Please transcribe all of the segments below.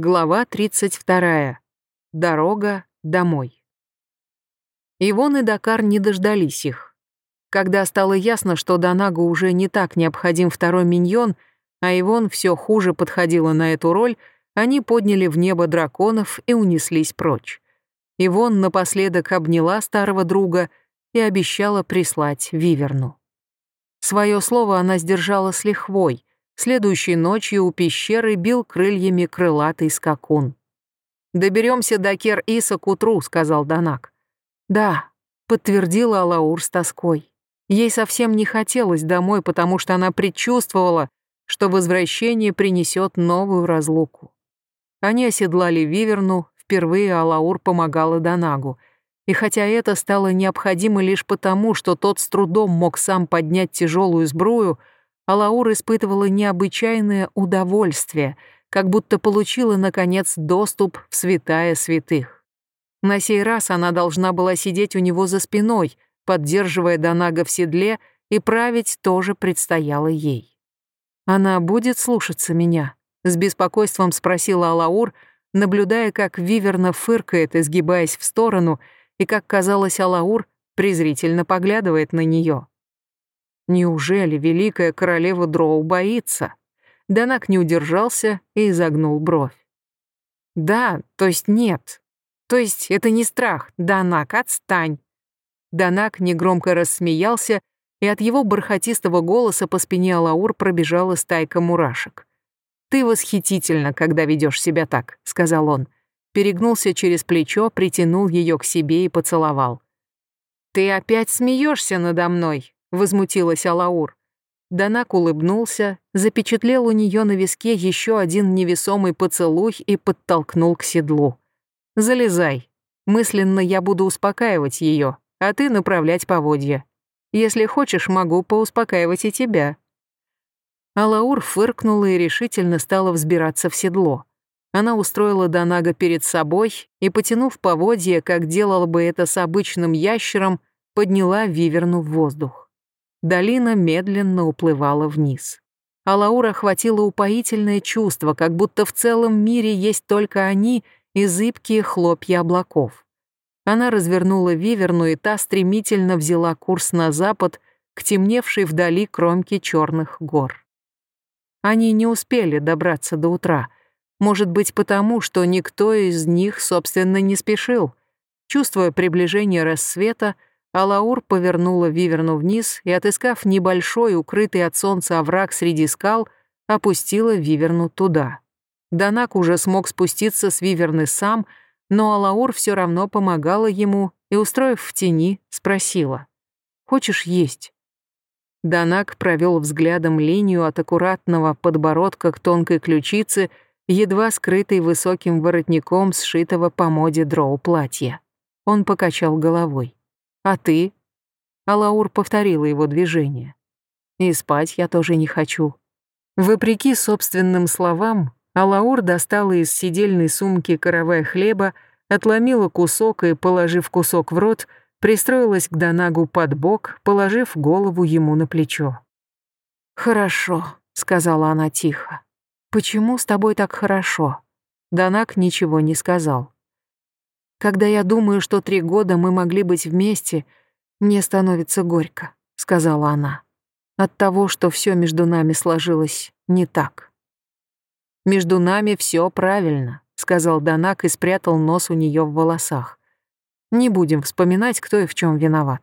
Глава 32. Дорога домой. Ивон и Дакар не дождались их. Когда стало ясно, что Донагу уже не так необходим второй миньон, а Ивон все хуже подходила на эту роль, они подняли в небо драконов и унеслись прочь. Ивон напоследок обняла старого друга и обещала прислать Виверну. Свое слово она сдержала с лихвой, Следующей ночью у пещеры бил крыльями крылатый скакун. «Доберемся до Кер-Иса к утру», — сказал Данак. «Да», — подтвердила Алаур с тоской. Ей совсем не хотелось домой, потому что она предчувствовала, что возвращение принесет новую разлуку. Они оседлали Виверну, впервые Алаур помогала Данагу. И хотя это стало необходимо лишь потому, что тот с трудом мог сам поднять тяжелую сбрую, Алаур испытывала необычайное удовольствие, как будто получила, наконец, доступ в святая святых. На сей раз она должна была сидеть у него за спиной, поддерживая Донага в седле, и править тоже предстояло ей. «Она будет слушаться меня?» — с беспокойством спросила Алаур, наблюдая, как Виверна фыркает, изгибаясь в сторону, и, как казалось, Алаур презрительно поглядывает на нее. Неужели великая королева Дроу боится? Данак не удержался и изогнул бровь. Да, то есть нет. То есть это не страх. Данак, отстань. Данак негромко рассмеялся, и от его бархатистого голоса по спине Алаур пробежала стайка мурашек. «Ты восхитительна, когда ведешь себя так», — сказал он. Перегнулся через плечо, притянул ее к себе и поцеловал. «Ты опять смеешься надо мной?» — возмутилась Алаур. Данак улыбнулся, запечатлел у нее на виске еще один невесомый поцелуй и подтолкнул к седлу. «Залезай. Мысленно я буду успокаивать ее, а ты направлять поводья. Если хочешь, могу поуспокаивать и тебя». Алаур фыркнула и решительно стала взбираться в седло. Она устроила Донага перед собой и, потянув поводья, как делала бы это с обычным ящером, подняла Виверну в воздух. Долина медленно уплывала вниз. А Лаура охватило упоительное чувство, как будто в целом мире есть только они и зыбкие хлопья облаков. Она развернула виверну, и та стремительно взяла курс на запад к темневшей вдали кромке черных гор. Они не успели добраться до утра. Может быть, потому, что никто из них, собственно, не спешил. Чувствуя приближение рассвета, Алаур повернула Виверну вниз и, отыскав небольшой, укрытый от солнца овраг среди скал, опустила Виверну туда. Данак уже смог спуститься с Виверны сам, но Алаур все равно помогала ему и, устроив в тени, спросила. «Хочешь есть?» Данак провел взглядом линию от аккуратного подбородка к тонкой ключице, едва скрытой высоким воротником сшитого по моде дроу платья. Он покачал головой. А ты? Алаур повторила его движение. И спать я тоже не хочу. Вопреки собственным словам, Алаур достала из сидельной сумки каравай хлеба, отломила кусок и, положив кусок в рот, пристроилась к Донагу под бок, положив голову ему на плечо. «Хорошо», — сказала она тихо. «Почему с тобой так хорошо?» Донаг ничего не сказал. Когда я думаю, что три года мы могли быть вместе, мне становится горько», — сказала она. «От того, что все между нами сложилось не так». «Между нами все правильно», — сказал Данак и спрятал нос у нее в волосах. «Не будем вспоминать, кто и в чем виноват».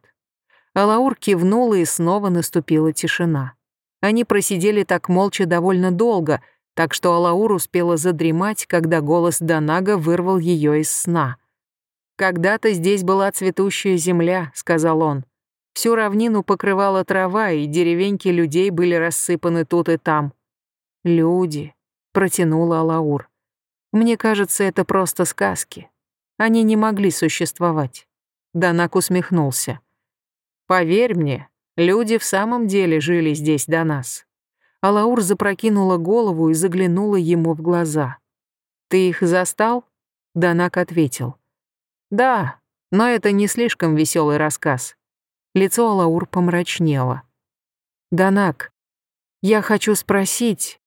Алаур кивнула, и снова наступила тишина. Они просидели так молча довольно долго, так что Алаур успела задремать, когда голос Данага вырвал ее из сна — «Когда-то здесь была цветущая земля», — сказал он. «Всю равнину покрывала трава, и деревеньки людей были рассыпаны тут и там». «Люди», — протянула Алаур. «Мне кажется, это просто сказки. Они не могли существовать». Данак усмехнулся. «Поверь мне, люди в самом деле жили здесь до нас». Алаур запрокинула голову и заглянула ему в глаза. «Ты их застал?» Данак ответил. Да, но это не слишком веселый рассказ. Лицо Алаур помрачнело. Данак, я хочу спросить.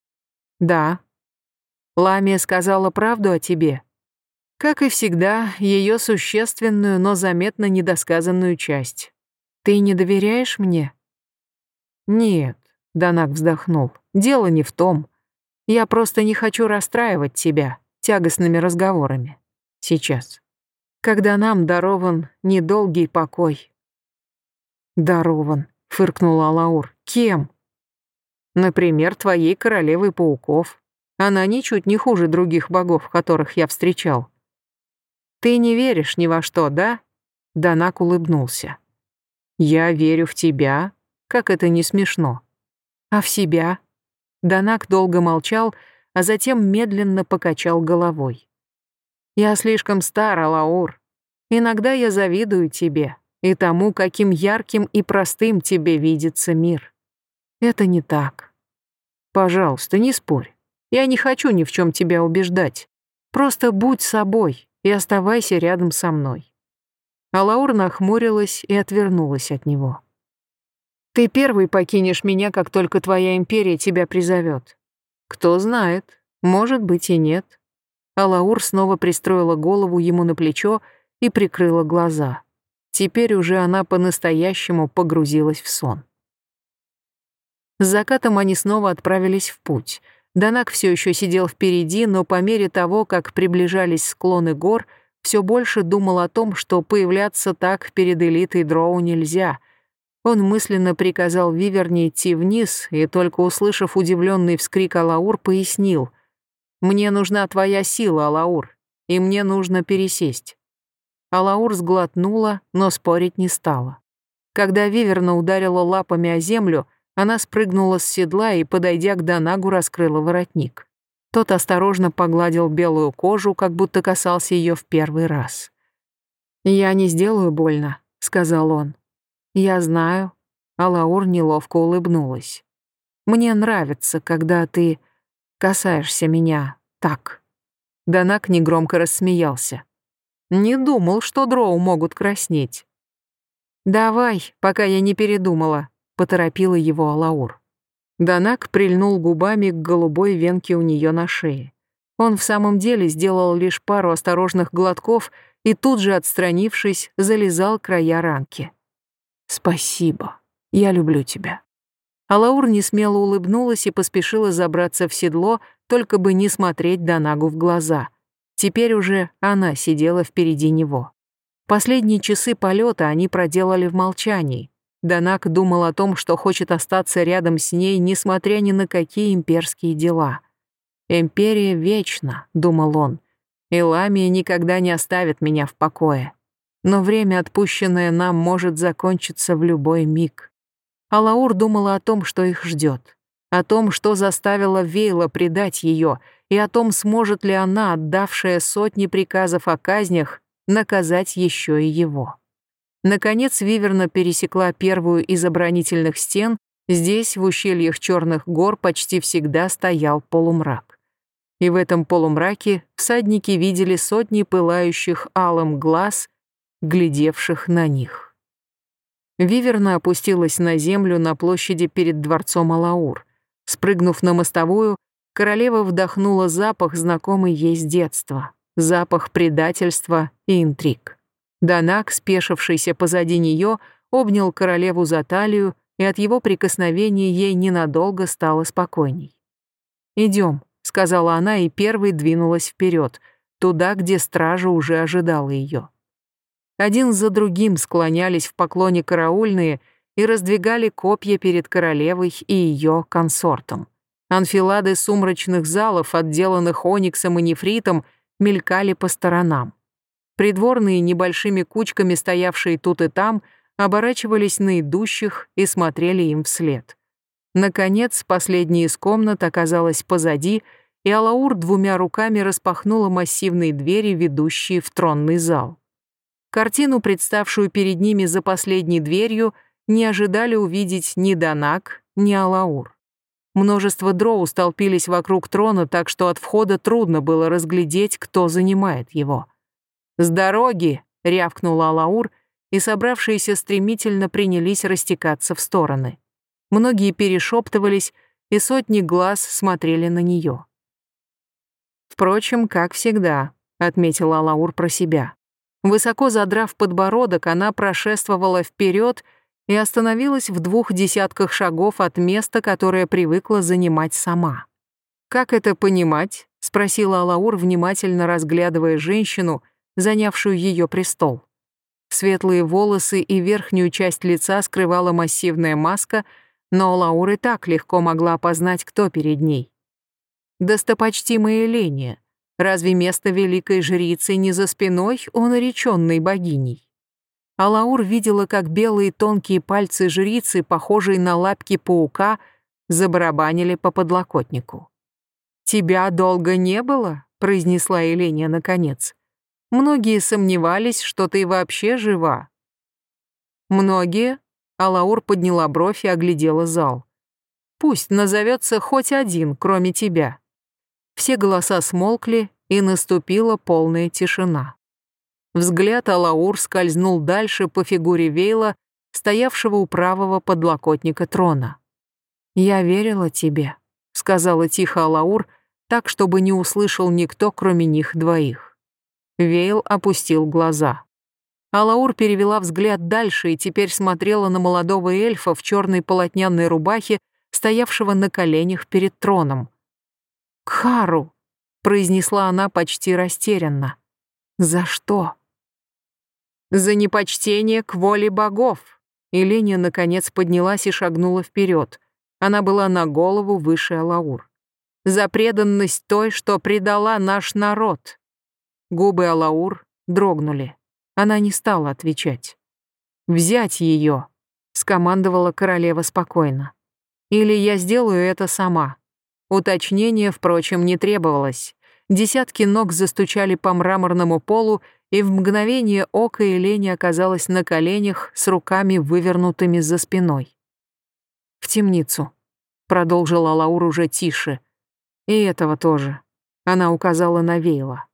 Да. Ламия сказала правду о тебе. Как и всегда, ее существенную, но заметно недосказанную часть. Ты не доверяешь мне? Нет, Данак вздохнул. Дело не в том. Я просто не хочу расстраивать тебя тягостными разговорами. Сейчас. Когда нам дарован недолгий покой. Дарован, фыркнула Лаур. Кем? Например, твоей королевой пауков. Она ничуть не хуже других богов, которых я встречал. Ты не веришь ни во что, да? Данак улыбнулся. Я верю в тебя, как это не смешно. А в себя? Данак долго молчал, а затем медленно покачал головой. Я слишком стар, Алаур. Иногда я завидую тебе и тому, каким ярким и простым тебе видится мир. Это не так. Пожалуйста, не спорь. Я не хочу ни в чем тебя убеждать. Просто будь собой и оставайся рядом со мной». Алаур нахмурилась и отвернулась от него. «Ты первый покинешь меня, как только твоя империя тебя призовет. Кто знает, может быть и нет». Алаур снова пристроила голову ему на плечо и прикрыла глаза. Теперь уже она по-настоящему погрузилась в сон. С закатом они снова отправились в путь. Данак все еще сидел впереди, но по мере того, как приближались склоны гор, все больше думал о том, что появляться так перед элитой дроу нельзя. Он мысленно приказал Виверне идти вниз, и только услышав удивленный вскрик Алаур, пояснил. «Мне нужна твоя сила, Алаур, и мне нужно пересесть». Алаур сглотнула, но спорить не стала. Когда Виверна ударила лапами о землю, она спрыгнула с седла и, подойдя к Донагу, раскрыла воротник. Тот осторожно погладил белую кожу, как будто касался ее в первый раз. «Я не сделаю больно», — сказал он. «Я знаю». А Лаур неловко улыбнулась. «Мне нравится, когда ты касаешься меня так». Донак негромко рассмеялся. «Не думал, что дроу могут краснеть». «Давай, пока я не передумала», поторопила его Алаур. Данак прильнул губами к голубой венке у нее на шее. Он в самом деле сделал лишь пару осторожных глотков и тут же, отстранившись, залезал края ранки. «Спасибо. Я люблю тебя». Алаур несмело улыбнулась и поспешила забраться в седло, только бы не смотреть Данагу в глаза. Теперь уже она сидела впереди него. Последние часы полета они проделали в молчании, Данак думал о том, что хочет остаться рядом с ней, несмотря ни на какие имперские дела. «Империя вечна», — думал он, — «и Ламия никогда не оставит меня в покое. Но время, отпущенное нам, может закончиться в любой миг». Алаур думала о том, что их ждет, о том, что заставило Вейла предать ее, и о том, сможет ли она, отдавшая сотни приказов о казнях, наказать еще и его. Наконец Виверна пересекла первую из оборонительных стен, здесь, в ущельях Черных гор, почти всегда стоял полумрак. И в этом полумраке всадники видели сотни пылающих алым глаз, глядевших на них. Виверна опустилась на землю на площади перед дворцом Алаур. Спрыгнув на мостовую, королева вдохнула запах, знакомый ей с детства, запах предательства и интриг. Данак, спешившийся позади нее, обнял королеву за талию, и от его прикосновений ей ненадолго стало спокойней. «Идем», — сказала она и первой двинулась вперед, туда, где стража уже ожидала ее. Один за другим склонялись в поклоне караульные и раздвигали копья перед королевой и ее консортом. Анфилады сумрачных залов, отделанных ониксом и нефритом, мелькали по сторонам. Придворные, небольшими кучками стоявшие тут и там, оборачивались на идущих и смотрели им вслед. Наконец, последняя из комнат оказалась позади, и Алаур двумя руками распахнула массивные двери, ведущие в тронный зал. Картину, представшую перед ними за последней дверью, не ожидали увидеть ни Данак, ни Алаур. Множество дроу столпились вокруг трона, так что от входа трудно было разглядеть, кто занимает его. «С дороги!» — рявкнула Алаур, и собравшиеся стремительно принялись растекаться в стороны. Многие перешептывались, и сотни глаз смотрели на нее. Впрочем, как всегда, отметила Алаур про себя. Высоко задрав подбородок, она прошествовала вперед и остановилась в двух десятках шагов от места, которое привыкла занимать сама. «Как это понимать?» — спросила Алаур, внимательно разглядывая женщину, занявшую ее престол. Светлые волосы и верхнюю часть лица скрывала массивная маска, но Лаур и так легко могла опознать, кто перед ней. Достопочтимая Ления, разве место великой жрицы не за спиной у нареченной богиней? А Лаур видела, как белые тонкие пальцы жрицы, похожие на лапки паука, забарабанили по подлокотнику. «Тебя долго не было?» — произнесла Еления наконец. Многие сомневались, что ты вообще жива. Многие? Алаур подняла бровь и оглядела зал. Пусть назовется хоть один, кроме тебя. Все голоса смолкли, и наступила полная тишина. Взгляд Алаур скользнул дальше по фигуре Вейла, стоявшего у правого подлокотника трона. «Я верила тебе», — сказала тихо Алаур, так, чтобы не услышал никто, кроме них двоих. Вейл опустил глаза. Алаур перевела взгляд дальше и теперь смотрела на молодого эльфа в черной полотняной рубахе, стоявшего на коленях перед троном. «Кхару!» — произнесла она почти растерянно. «За что?» «За непочтение к воле богов!» Еленя наконец поднялась и шагнула вперед. Она была на голову выше Алаур. «За преданность той, что предала наш народ!» Губы Алаур дрогнули. Она не стала отвечать. «Взять ее», — скомандовала королева спокойно. «Или я сделаю это сама». Уточнение, впрочем, не требовалось. Десятки ног застучали по мраморному полу, и в мгновение ока Елени оказалась на коленях с руками вывернутыми за спиной. «В темницу», — продолжила Лаур уже тише. «И этого тоже». Она указала на Вейла.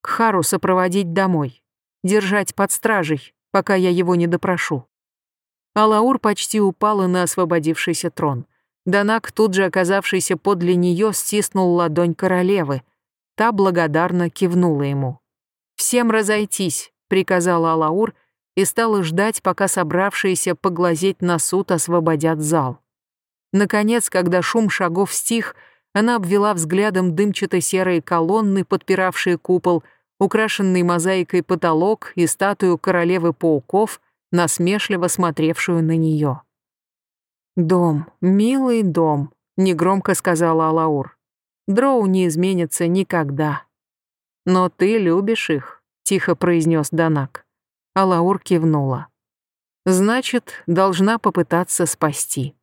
Кхару сопроводить домой, держать под стражей, пока я его не допрошу. Алаур почти упала на освободившийся трон. Данак, тут же оказавшийся подле нее, стиснул ладонь королевы. Та благодарно кивнула ему. «Всем разойтись», — приказала Алаур и стала ждать, пока собравшиеся поглазеть на суд освободят зал. Наконец, когда шум шагов стих, она обвела взглядом дымчато-серые колонны, подпиравшие купол, украшенный мозаикой потолок и статую королевы пауков, насмешливо смотревшую на нее. «Дом, милый дом», — негромко сказала Алаур. «Дроу не изменится никогда». «Но ты любишь их», — тихо произнес Данак. Алаур кивнула. «Значит, должна попытаться спасти».